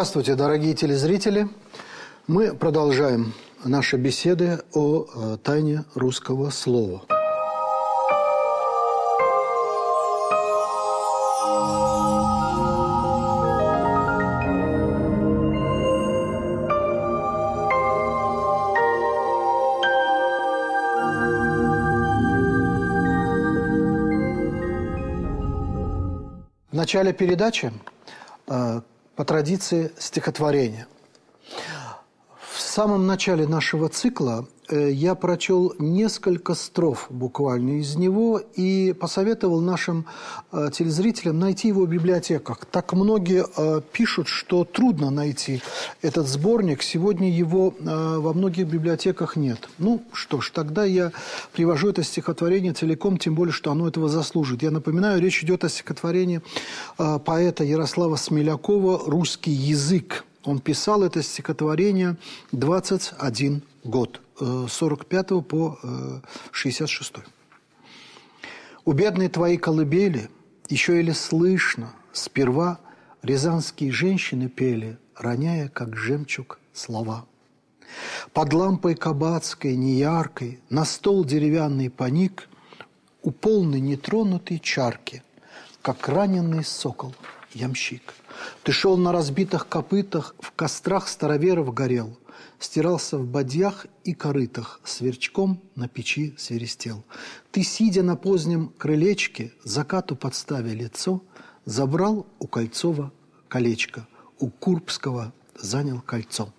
Здравствуйте, дорогие телезрители. Мы продолжаем наши беседы о э, тайне русского слова. В начале передачи э, по традиции стихотворения. Самом начале нашего цикла э, я прочел несколько строф буквально из него и посоветовал нашим э, телезрителям найти его в библиотеках. Так многие э, пишут, что трудно найти этот сборник. Сегодня его во многих библиотеках нет. Ну что ж, тогда я привожу это стихотворение целиком, тем более, что оно этого заслужит. Я напоминаю, речь идет о стихотворении поэта Ярослава Смелякова «Русский язык». Он писал это стихотворение 21 год, с 45 по 66. «У бедной твоей колыбели еще или слышно, сперва рязанские женщины пели, роняя, как жемчуг, слова. Под лампой кабацкой, неяркой, на стол деревянный паник, у полной нетронутой чарки, как раненый сокол, ямщик. Ты шел на разбитых копытах, в кострах староверов горел, Стирался в бадьях и корытах, сверчком на печи свиристел. Ты, сидя на позднем крылечке, закату подставя лицо, Забрал у Кольцова колечко, у Курбского занял кольцо.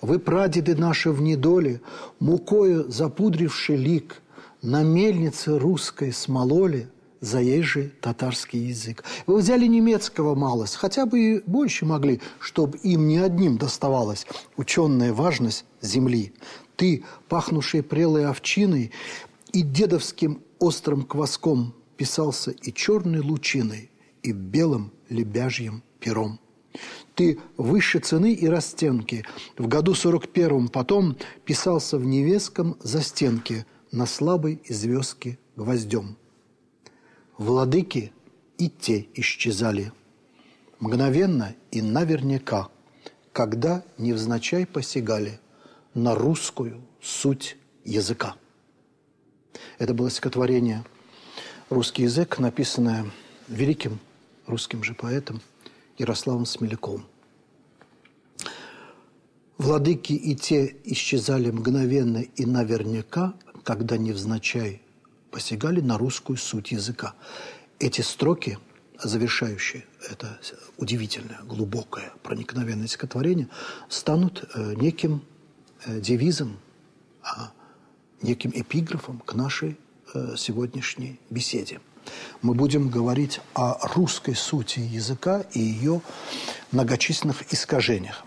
Вы, прадеды наши в недоле, мукою запудривший лик, На мельнице русской смололи заезжий татарский язык. Вы взяли немецкого малость, хотя бы и больше могли, чтобы им не одним доставалась ученая важность земли. Ты, пахнувший прелой овчиной и дедовским острым кваском, писался и черной лучиной, и белым лебяжьим пером. Ты выше цены и растенки. В году 41-м потом писался в невеском застенке на слабой звездке гвоздем. Владыки и те исчезали. Мгновенно и наверняка, когда невзначай посягали на русскую суть языка. Это было стихотворение «Русский язык», написанное великим русским же поэтом Ярославом Смеляковым. Владыки и те исчезали мгновенно и наверняка, когда невзначай посягали на русскую суть языка. Эти строки, завершающие это удивительное, глубокое, проникновенное стихотворение, станут э, неким э, девизом, а, неким эпиграфом к нашей э, сегодняшней беседе. Мы будем говорить о русской сути языка и ее многочисленных искажениях.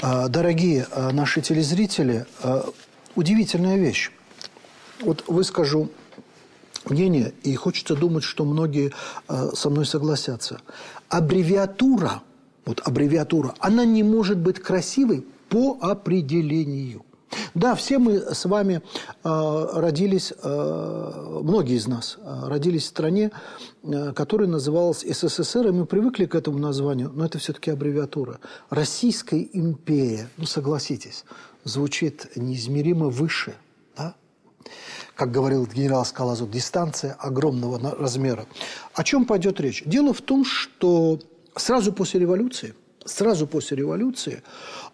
Дорогие наши телезрители, удивительная вещь. Вот выскажу мнение, и хочется думать, что многие э, со мной согласятся. Аббревиатура, вот аббревиатура, она не может быть красивой по определению. Да, все мы с вами э, родились, э, многие из нас родились в стране, которая называлась СССР, и мы привыкли к этому названию, но это все-таки аббревиатура. Российская империя, ну согласитесь, звучит неизмеримо выше – как говорил генерал Скалазов, дистанция огромного размера. О чем пойдет речь? Дело в том, что сразу после революции, сразу после революции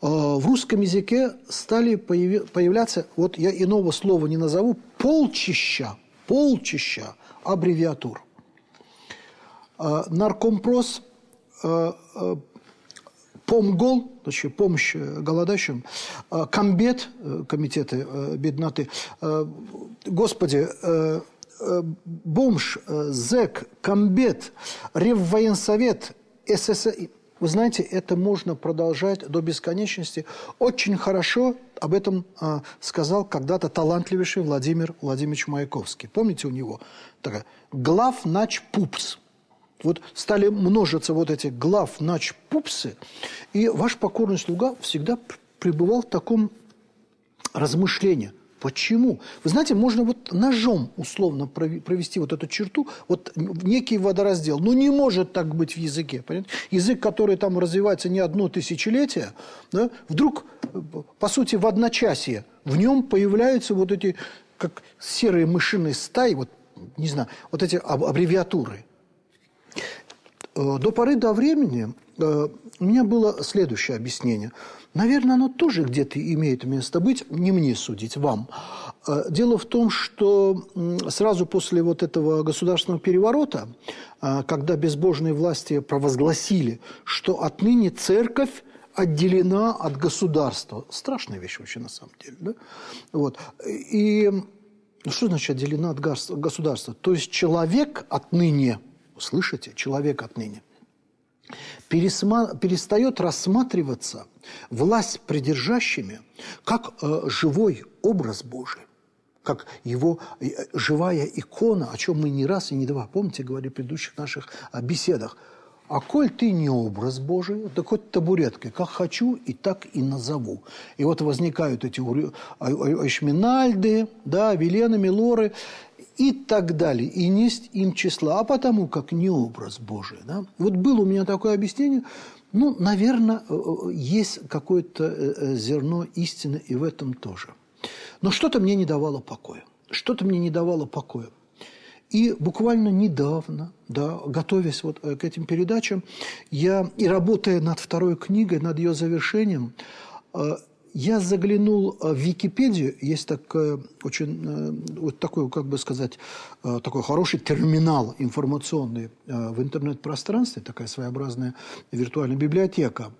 э, в русском языке стали появляться, вот я иного слова не назову, полчища, полчища аббревиатур. Э, наркомпрос э, э Помгол, значит, помощь э, голодающим, э, комбет, э, комитеты бедноты, господи, бомж, зэк, комбет, реввоенсовет, СССР. Вы знаете, это можно продолжать до бесконечности. Очень хорошо об этом сказал когда-то талантливейший Владимир Владимирович Маяковский. Помните у него? Такая, глав нач пупс. Вот стали множиться вот эти глав, нач, пупсы, и ваш покорный слуга всегда пребывал в таком размышлении. Почему? Вы знаете, можно вот ножом условно провести вот эту черту, вот некий водораздел. Но не может так быть в языке. Понимаете? Язык, который там развивается не одно тысячелетие, да, вдруг, по сути, в одночасье в нем появляются вот эти, как серые мышиные стаи, вот, не знаю, вот эти аббревиатуры. Э, до поры до времени э, у меня было следующее объяснение – Наверное, оно тоже где-то имеет место быть, не мне судить, вам. Э, дело в том, что сразу после вот этого государственного переворота, когда безбожные власти провозгласили, что отныне церковь отделена от государства. Страшная вещь вообще на самом деле. Да? Вот. И ну, что значит отделена от государства? То есть человек отныне, слышите, человек отныне перестает рассматриваться власть придержащими как э, живой образ Божий, как его э, живая икона, о чем мы не раз и не два, помните, говорили в предыдущих наших э, беседах. А коль ты не образ Божий, так хоть табуреткой, как хочу, и так и назову. И вот возникают эти Эшминальды, да, Велены, Милоры, и так далее. И несть им числа, а потому как не образ Божий. Да? Вот было у меня такое объяснение, ну, наверное, э, э, есть какое-то э, зерно истины и в этом тоже. Но что-то мне не давало покоя. Что-то мне не давало покоя. И буквально недавно, да, готовясь вот к этим передачам, я и работая над второй книгой, над ее завершением, я заглянул э, в Википедию, есть такой, очень, э, вот такой, как бы сказать, э, такой хороший терминал информационный в интернет-пространстве, такая своеобразная виртуальная библиотека.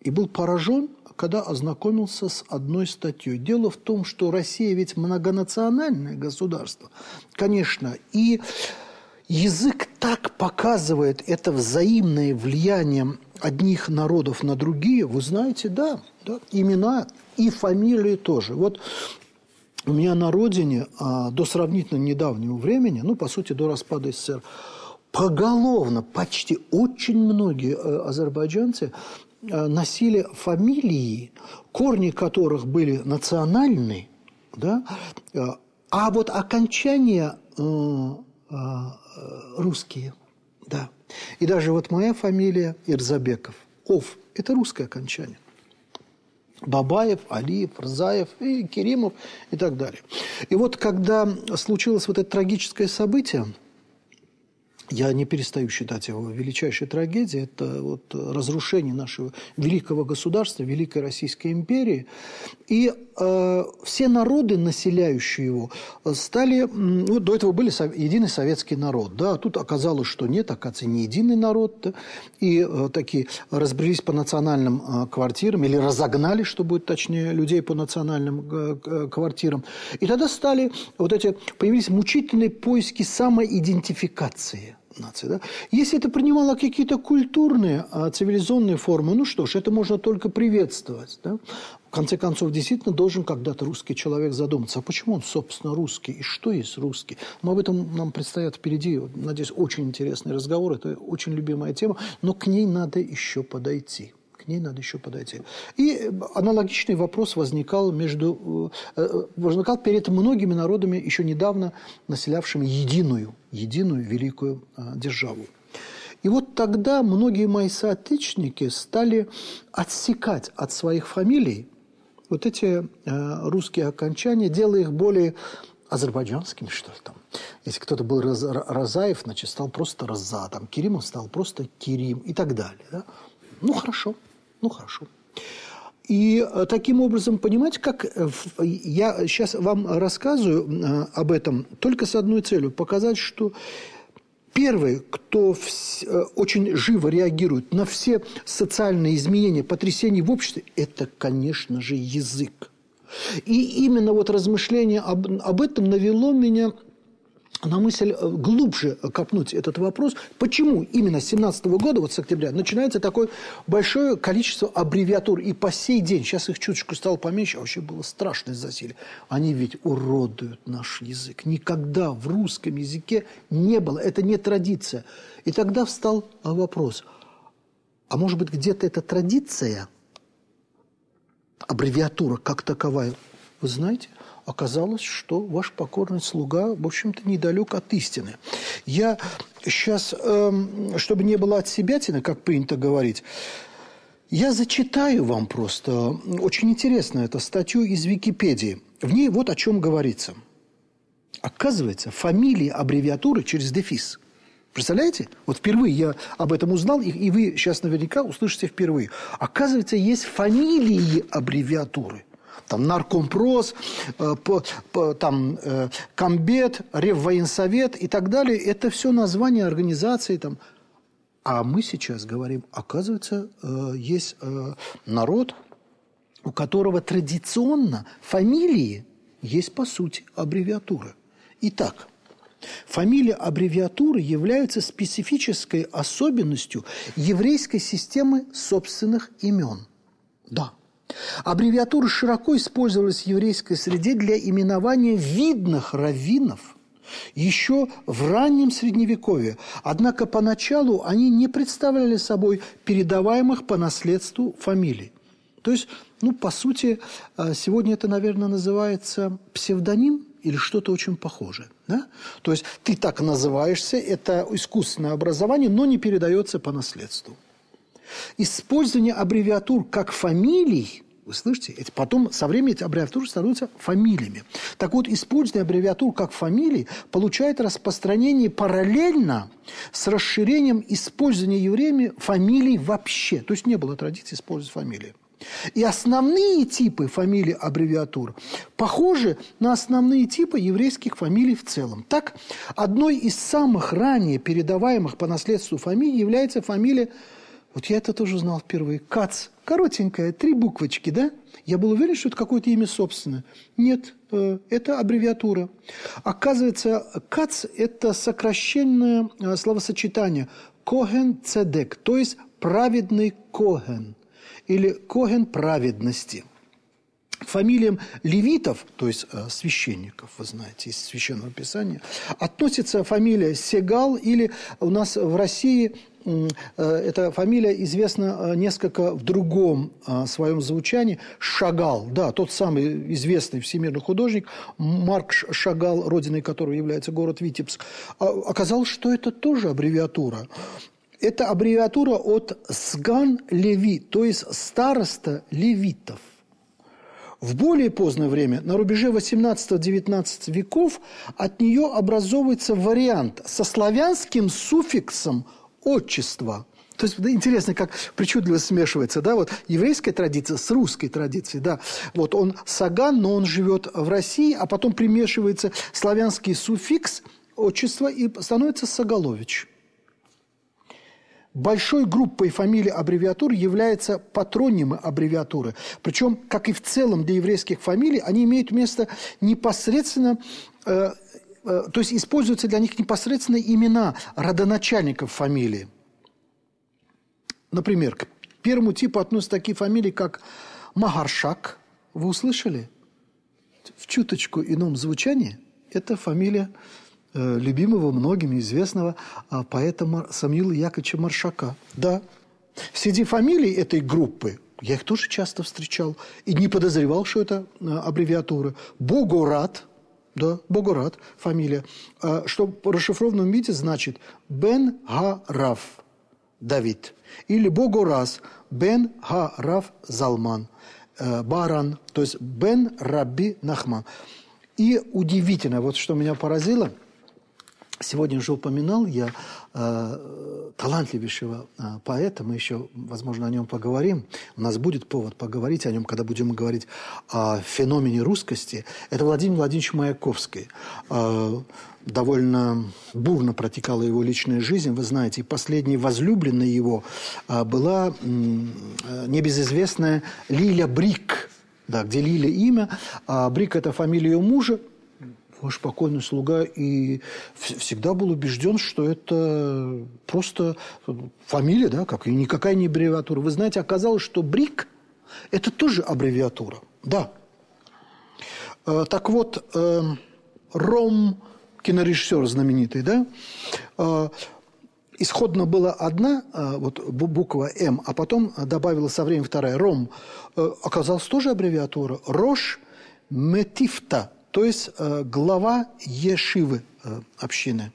И был поражен, когда ознакомился с одной статьей. Дело в том, что Россия ведь многонациональное государство, конечно, и язык так показывает это взаимное влияние одних народов на другие, вы знаете, да, да имена и фамилии тоже. Вот у меня на родине а, до сравнительно недавнего времени, ну, по сути, до распада СССР, поголовно почти очень многие э, азербайджанцы э, носили фамилии, корни которых были национальные, да, э, а вот окончания русские, да. И даже вот моя фамилия Ирзабеков, Ов, это русское окончание. Бабаев, Алиев, Рзаев и Керимов и так далее. И вот когда случилось вот это трагическое событие – я не перестаю считать его величайшей трагедией. Это вот разрушение нашего великого государства, Великой Российской империи. И все народы, населяющие его, стали... Ну, до этого были единый советский народ. Да? А тут оказалось, что нет, оказывается, не единый народ. Да? И э, такие разбрелись по национальным э, квартирам, или разогнали, что будет точнее, людей по национальным э, квартирам. И тогда стали вот эти... Появились мучительные поиски самоидентификации нации. Да? Если это принимало какие-то культурные, а, цивилизационные формы, ну что ж, это можно только приветствовать. Да? В конце концов, действительно должен когда-то русский человек задуматься, а почему он, собственно, русский, и что есть русский. Но об этом нам предстоят впереди, надеюсь, очень интересный разговор, это очень любимая тема, но к ней надо еще подойти к ней надо еще подойти. И аналогичный вопрос возникал, между, э, э, возникал перед многими народами, еще недавно населявшими единую, единую великую э, державу. И вот тогда многие мои соотечественники стали отсекать от своих фамилий вот эти русские окончания, делая их более азербайджанскими, что ли, там. Если кто-то был Розаев, значит, стал просто Роза, там, Керимов стал просто Керим и так далее. Да? Ну, хорошо. Ну, хорошо. И э, таким образом, понимаете, как э, я сейчас вам рассказываю э, об этом только с одной целью – показать, что первый, кто очень живо реагирует на все социальные изменения, потрясения в обществе – это, конечно же, язык. И именно вот размышление об, об этом навело меня на мысль э, глубже копнуть этот вопрос, почему именно с 17 года, вот с октября, начинается такое большое количество аббревиатур. И по сей день, сейчас их чуточку стало поменьше, а вообще было страшное засилие. Они ведь уродуют наш язык. Никогда в русском языке не было, это не традиция. И тогда встал вопрос, а может быть где-то эта традиция, аббревиатура как таковая, вы знаете, оказалось, что ваш покорный слуга, в общем-то, недалек от истины. Я сейчас, эм, чтобы не было от себя, как принято говорить, я зачитаю вам просто, очень интересно, это статью из Википедии. В ней вот о чем говорится. Оказывается, фамилии аббревиатуры через дефис. Представляете? Вот впервые я об этом узнал, и, и вы сейчас наверняка услышите впервые. Оказывается, есть фамилии аббревиатуры. Там наркомпрос, э, по, по, там э, комбет, реввоенсовет и так далее. Это все названия организаций, там, а мы сейчас говорим, оказывается, э, есть э, народ, у которого традиционно фамилии есть, по сути, аббревиатуры. Итак, фамилия аббревиатуры является специфической особенностью еврейской системы собственных имен. Да. Аббревиатуры широко использовались в еврейской среде для именования видных раввинов – еще в раннем Средневековье. Однако поначалу они не представляли собой передаваемых по наследству фамилий. То есть, ну, по сути, э, сегодня это, наверное, называется псевдоним или что-то очень похожее. Да? То есть ты так называешься, это искусственное образование, но не передается по наследству. Использование аббревиатур как фамилий – вы слышите? Эти, потом со временем эти аббревиатуры становятся фамилиями. Так вот, использование аббревиатур как фамилий получает распространение параллельно с расширением использования евреями фамилий вообще. То есть не было традиции использовать фамилии. И основные типы фамилий аббревиатур похожи на основные типы еврейских фамилий в целом. Так, одной из самых ранее передаваемых по наследству фамилий является фамилия вот я это тоже узнал впервые. Кац. Коротенькая, три буквочки, да? Я был уверен, что это какое-то имя собственное. Нет, э, это аббревиатура. Оказывается, КАЦ – это сокращенное э, словосочетание «Коген Цедек», то есть «праведный Коген» или «Коген праведности». фамилиям левитов, то есть э, священников, вы знаете, из Священного Писания, относится фамилия Сегал или у нас в России эта фамилия известна э, несколько в другом э, своем звучании. Шагал, да, тот самый известный всемирный художник, Марк Шагал, родиной которого является город Витебск. А, оказалось, что это тоже аббревиатура. Это аббревиатура от «сган леви», то есть «староста левитов». В более поздное время, на рубеже 18-19 веков, от нее образовывается вариант со славянским суффиксом отчества. То есть интересно, как причудливо смешивается, да, вот еврейская традиция с русской традицией, да. Вот он саган, но он живет в России, а потом примешивается славянский суффикс отчества и становится Сагалович. Большой группой фамилий аббревиатур являются патронимы аббревиатуры. Причем, как и в целом для еврейских фамилий, они имеют место непосредственно Э, то есть используются для них непосредственно имена родоначальников фамилии. Например, к первому типу относятся такие фамилии, как Магаршак. Вы услышали? В чуточку ином звучании это фамилия э, любимого многими известного э, поэта Самила Яковлевича Маршака. Да. Среди фамилий этой группы я их тоже часто встречал и не подозревал, что это э, аббревиатура. Богорат – да, Богорат, фамилия, а, что по расшифрованном виде значит Бен Ха-Раф Давид. Или Богораз Бен Ха-Раф Залман. Э, Баран, то есть Бен Раби Нахман. И удивительно, вот что меня поразило – Сегодня уже упоминал я э, талантливейшего э, поэта, мы еще, возможно, о нем поговорим. У нас будет повод поговорить о нем, когда будем говорить о феномене русскости. Это Владимир Владимирович Маяковский. Э, довольно бурно протекала его личная жизнь. Вы знаете, и последней возлюбленной его э, была э, небезызвестная Лиля Брик, да, где Лиля имя, а Брик – это фамилия ее мужа, ваш покойный слуга и всегда был убежден, что это просто фамилия, да, как и никакая не аббревиатура. Вы знаете, оказалось, что БРИК – это тоже аббревиатура, да. Э, так вот, э, Ром, кинорежиссер знаменитый, да, э, исходно была одна вот, буква «М», а потом добавила со временем вторая «Ром». Оказалась тоже аббревиатура «Рош Метифта» то есть э, глава Ешивы э, общины.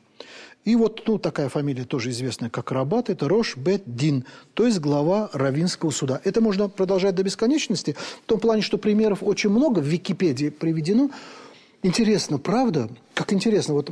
И вот ну, такая фамилия тоже известная, как Рабат, это Рош Бет Дин, то есть глава Равинского суда. Это можно продолжать до бесконечности, в том плане, что примеров очень много в Википедии приведено. Интересно, правда? Как интересно, вот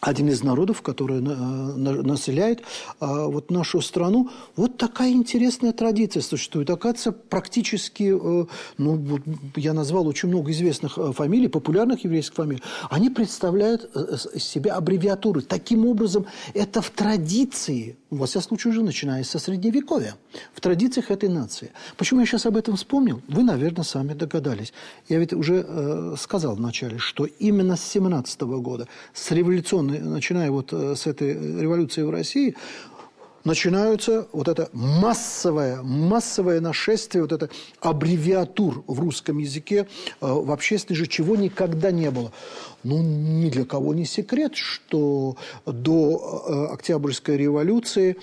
один из народов, который населяет а, вот нашу страну. Вот такая интересная традиция существует. Оказывается, практически, э, ну, я назвал очень много известных э, фамилий, популярных еврейских фамилий. Они представляют э, из себя аббревиатуры. Таким образом, это в традиции, во всяком случае, уже начиная со Средневековья, в традициях этой нации. Почему я сейчас об этом вспомнил? Вы, наверное, сами догадались. Я ведь уже э, сказал вначале, что именно с 17 года, с революционной начиная вот э, с этой революции в России, начинаются вот это массовое, массовое нашествие, вот это аббревиатур в русском языке, э, в общественной же, чего никогда не было. Ну, ни для кого не секрет, что до э, Октябрьской революции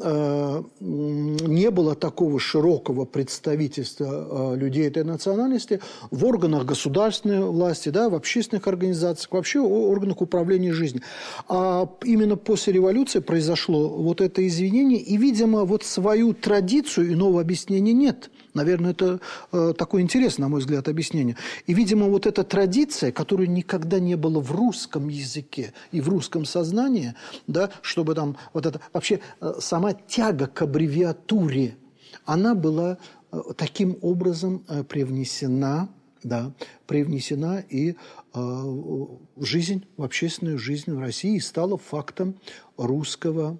не было такого широкого представительства э, людей этой национальности в органах государственной власти, да, в общественных организациях, вообще в органах управления жизнью. А именно после революции произошло вот это извинение, и, видимо, вот свою традицию иного объяснения нет – Наверное, это э, такое интересное, на мой взгляд, объяснение. И, видимо, вот эта традиция, которой никогда не было в русском языке и в русском сознании, да, чтобы там вот это... Вообще, э, сама тяга к аббревиатуре, она была э, таким образом э, привнесена, да, привнесена и э, в жизнь, в общественную жизнь в России и стала фактом русского,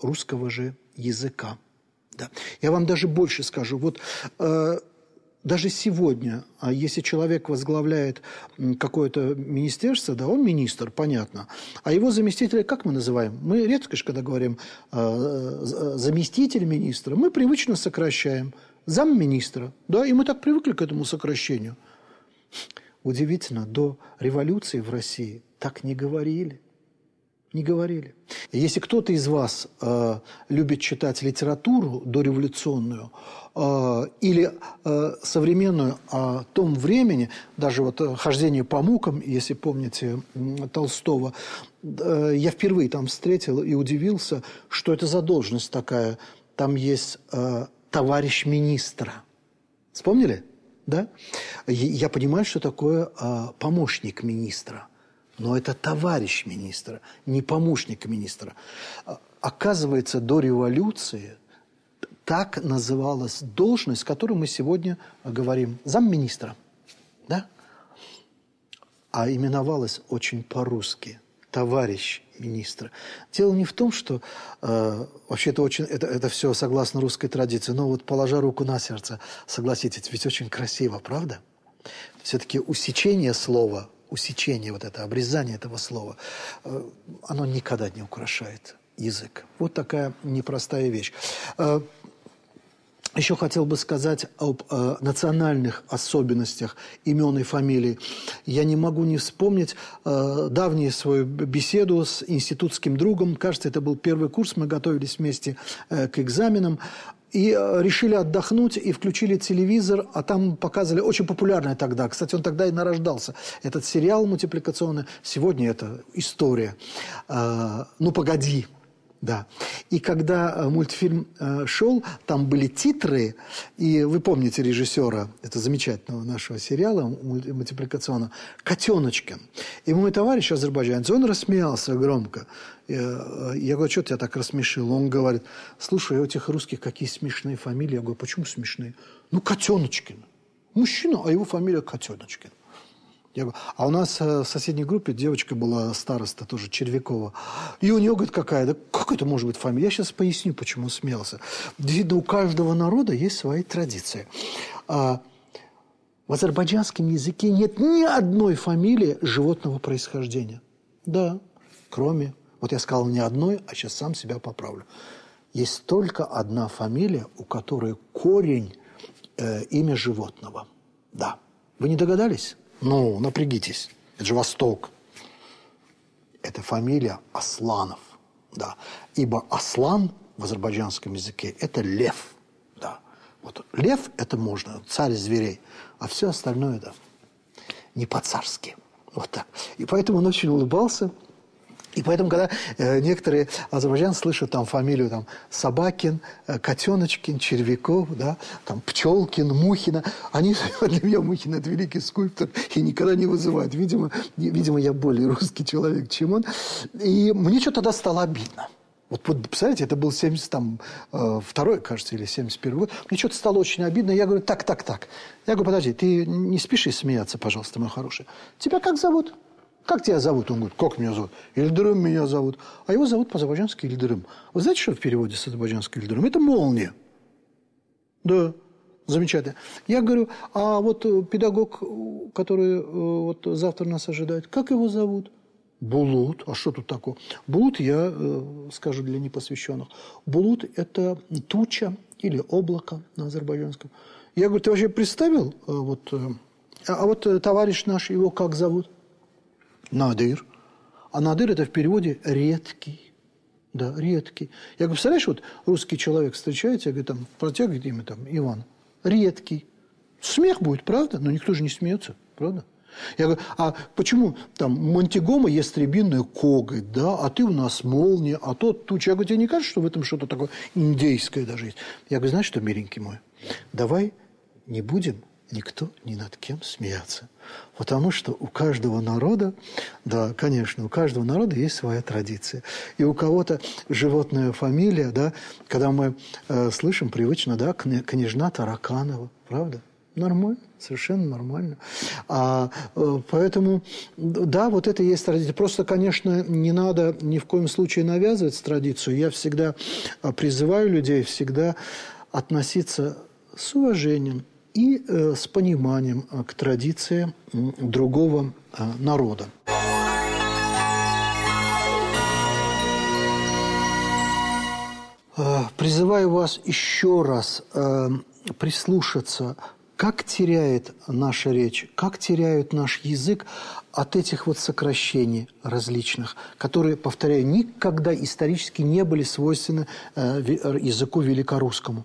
русского же языка. Да. Я вам даже больше скажу. Вот э, даже сегодня, а если человек возглавляет какое-то министерство, да, он министр, понятно, а его заместителя как мы называем? Мы редко, когда говорим э, заместитель министра, мы привычно сокращаем замминистра, да, и мы так привыкли к этому сокращению. Удивительно, до революции в России так не говорили. Не говорили. Если кто-то из вас э, любит читать литературу дореволюционную э, или э, современную о том времени, даже вот э, «Хождение по мукам», если помните Толстого, э, я впервые там встретил и удивился, что это за должность такая. Там есть э, товарищ министра. Вспомнили? Да? Я понимаю, что такое э, помощник министра но это товарищ министра, не помощник министра. А, оказывается, до революции так называлась должность, которую мы сегодня говорим, замминистра. Да? А именовалась очень по-русски товарищ министра. Дело не в том, что э, вообще это очень это, это все согласно русской традиции, но вот положа руку на сердце, согласитесь, ведь очень красиво, правда? Все-таки усечение слова усечение, вот это обрезание этого слова, э, оно никогда не украшает язык. Вот такая непростая вещь. Э, еще хотел бы сказать об э, национальных особенностях имен и фамилий. Я не могу не вспомнить э, давнюю свою беседу с институтским другом. Кажется, это был первый курс, мы готовились вместе к экзаменам. И э, решили отдохнуть, и включили телевизор, а там показывали, очень популярный тогда, кстати, он тогда и нарождался, этот сериал мультипликационный, сегодня это история. Э, «Ну, погоди», да. И когда э, мультфильм шел, там были титры, и вы помните режиссера, это замечательного нашего сериала мультипликационного, Котеночкин. И мой товарищ азербайджанец, он рассмеялся громко. Я, э, я говорю, что тебя так рассмешил? Он говорит, слушай, у этих русских какие смешные фамилии. Я говорю, почему смешные? Ну, Котеночкин. Мужчина, а его фамилия Котеночкин. Я говорю, а у нас э, в соседней группе девочка была староста, тоже Червякова. И у нее, говорит, какая? Да как это может быть фамилия? Я сейчас поясню, почему смеялся. Видно, у каждого народа есть свои традиции. А в азербайджанском языке нет ни одной фамилии животного происхождения. Да, кроме, вот я сказал не одной, а сейчас сам себя поправлю. Есть только одна фамилия, у которой корень э, имя животного. Да. Вы не догадались? Ну, напрягитесь. Это же Восток. Это фамилия Асланов. Да. Ибо Аслан в азербайджанском языке – это лев. Да. Вот лев – это можно, царь зверей. А все остальное – да. не по-царски. Вот так. И поэтому он очень улыбался. И поэтому, когда э, некоторые азербайджанцы слышат там фамилию там, Собакин, э, Котеночкин, Червяков, да, там, Пчелкин, Мухина, они для меня Мухин – это великий скульптор и никогда не вызывают. Видимо, видимо, я более русский человек, чем он. И мне что-то тогда стало обидно. Вот, вот представляете, это был 72 э, кажется, или 71 год. Мне что-то стало очень обидно. Я говорю, так, так, так. Я говорю, подожди, ты не спеши смеяться, пожалуйста, мой хороший. Тебя как зовут? Как тебя зовут? Он говорит, как меня зовут? Ильдырым меня зовут. А его зовут по-азербайджански Ильдырым. Вы знаете, что в переводе с азербайджанского Ильдырым? Это молния. Да, замечательно. Я говорю, а вот э, педагог, который э, вот завтра нас ожидает, как его зовут? Булут. А что тут такое? Булут, я э, скажу для непосвященных. Булут – это туча или облако на азербайджанском. Я говорю, ты вообще представил? Вот, а вот товарищ наш, его как зовут? Надыр. А надыр – это в переводе «редкий». Да, редкий. Я говорю, представляешь, вот русский человек встречается, я говорю, там, протягивает имя, там, Иван. Редкий. Смех будет, правда? Но никто же не смеется, правда? Я говорю, а почему там Монтигома есть рябинная коготь, да, а ты у нас молния, а тот туча. Я говорю, тебе не кажется, что в этом что-то такое индейское даже есть? Я говорю, знаешь что, миленький мой, давай не будем никто ни над кем смеяться. Потому что у каждого народа, да, конечно, у каждого народа есть своя традиция. И у кого-то животная фамилия, да, когда мы э, слышим привычно, да, княжна Тараканова, правда? Нормально, совершенно нормально. А, э, поэтому, да, вот это есть традиция. Просто, конечно, не надо ни в коем случае навязывать традицию. Я всегда э, призываю людей всегда относиться с уважением, и э, с пониманием э, к традиции другого э, народа. Призываю вас еще раз прислушаться, как теряет наша речь, как теряет наш язык от этих вот сокращений различных, которые, повторяю, никогда исторически не были свойственны языку великорусскому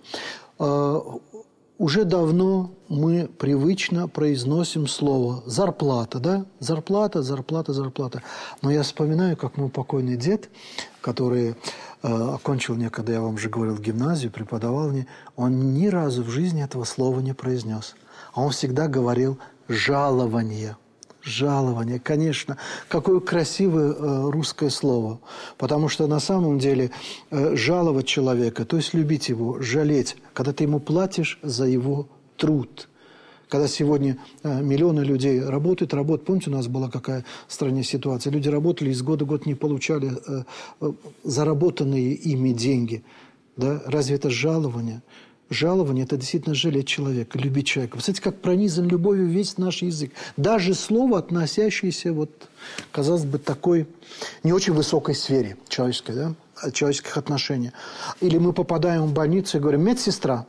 уже давно мы привычно произносим слово «зарплата», да? Зарплата, зарплата, зарплата. Но я вспоминаю, как мой покойный дед, который э, окончил некогда, я вам же говорил, гимназию, преподавал мне, он ни разу в жизни этого слова не произнес. А он всегда говорил «жалование». Жалование, конечно. Какое красивое э, русское слово. Потому что на самом деле э, жаловать человека, то есть любить его, жалеть, когда ты ему платишь за его труд. Когда сегодня э, миллионы людей работают, работают. Помните, у нас была какая в стране ситуация? Люди работали, из года в год не получали заработанные ими деньги. Да? Разве это жалование? Жалование – это действительно жалеть человека, любить человека. Знаете, как пронизан любовью весь наш язык. Даже слово, относящееся, вот, казалось бы, такой не очень высокой сфере человеческой, да, человеческих отношений. Или мы попадаем в больницу и говорим «медсестра»,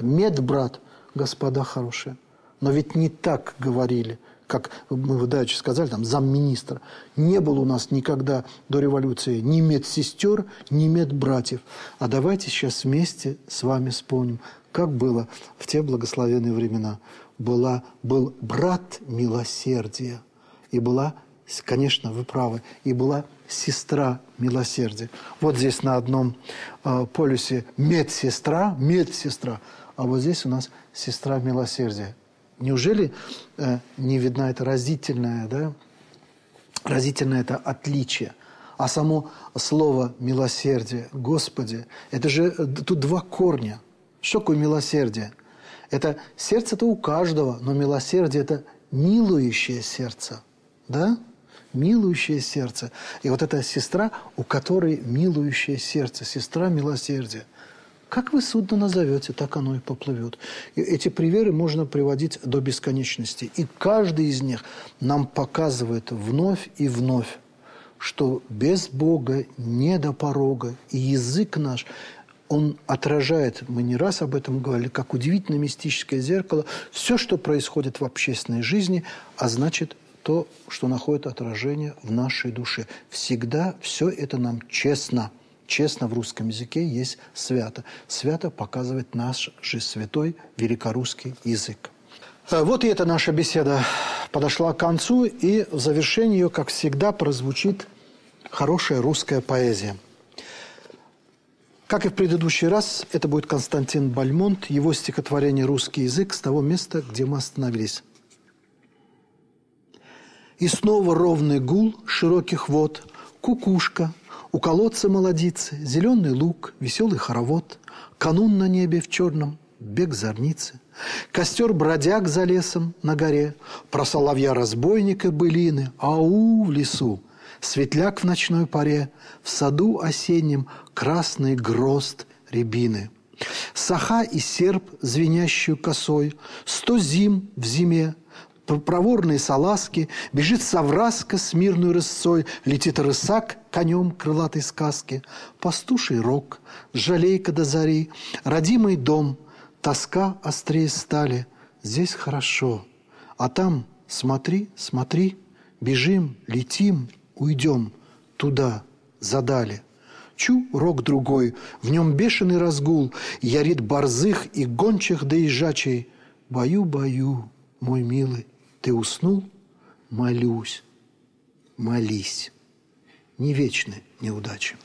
«медбрат», господа хорошие. Но ведь не так говорили – как мы в даче сказали, там, замминистра, не было у нас никогда до революции ни медсестер, ни медбратьев. А давайте сейчас вместе с вами вспомним, как было в те благословенные времена. Была, был брат милосердия, и была, конечно, вы правы, и была сестра милосердия. Вот здесь на одном э, полюсе медсестра, медсестра, а вот здесь у нас сестра милосердия. Неужели э, не видна это разительное, да, разительное это отличие? А само слово «милосердие», Господи, это же э, тут два корня. Что такое милосердие? Это сердце-то у каждого, но милосердие – это милующее сердце, да? Милующее сердце. И вот эта сестра, у которой милующее сердце, сестра милосердия – как вы судно назовете, так оно и поплывет. И эти примеры можно приводить до бесконечности. И каждый из них нам показывает вновь и вновь, что без Бога не до порога. И язык наш, он отражает, мы не раз об этом говорили, как удивительное мистическое зеркало, все, что происходит в общественной жизни, а значит то, что находит отражение в нашей душе. Всегда все это нам честно – честно в русском языке есть свято. Свято показывает наш же святой великорусский язык. Э, вот и эта наша беседа подошла к концу, и в завершении ее, как всегда, прозвучит хорошая русская поэзия. Как и в предыдущий раз, это будет Константин Бальмонт, его стихотворение «Русский язык» с того места, где мы остановились. И снова ровный гул широких вод, кукушка, у колодца молодицы, зеленый лук, веселый хоровод, канун на небе в черном, бег зорницы, костер бродяг за лесом на горе, про соловья разбойника былины, ау в лесу, светляк в ночной паре, в саду осеннем красный грозд рябины. Саха и серп, звенящую косой, сто зим в зиме, проворные салазки, бежит совраска с мирной рысцой, летит рысак конем крылатой сказки, пастуший рог, жалейка до зари, родимый дом, тоска острее стали, здесь хорошо, а там смотри, смотри, бежим, летим, уйдем туда, задали. Чу, рог другой, в нем бешеный разгул, ярит борзых и гончих да ежачей. Бою-бою, мой милый, ты уснул? Молюсь. Молись. Не вечны неудачи.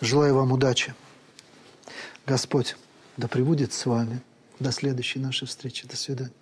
Желаю вам удачи. Господь да пребудет с вами. До следующей нашей встречи. До свидания.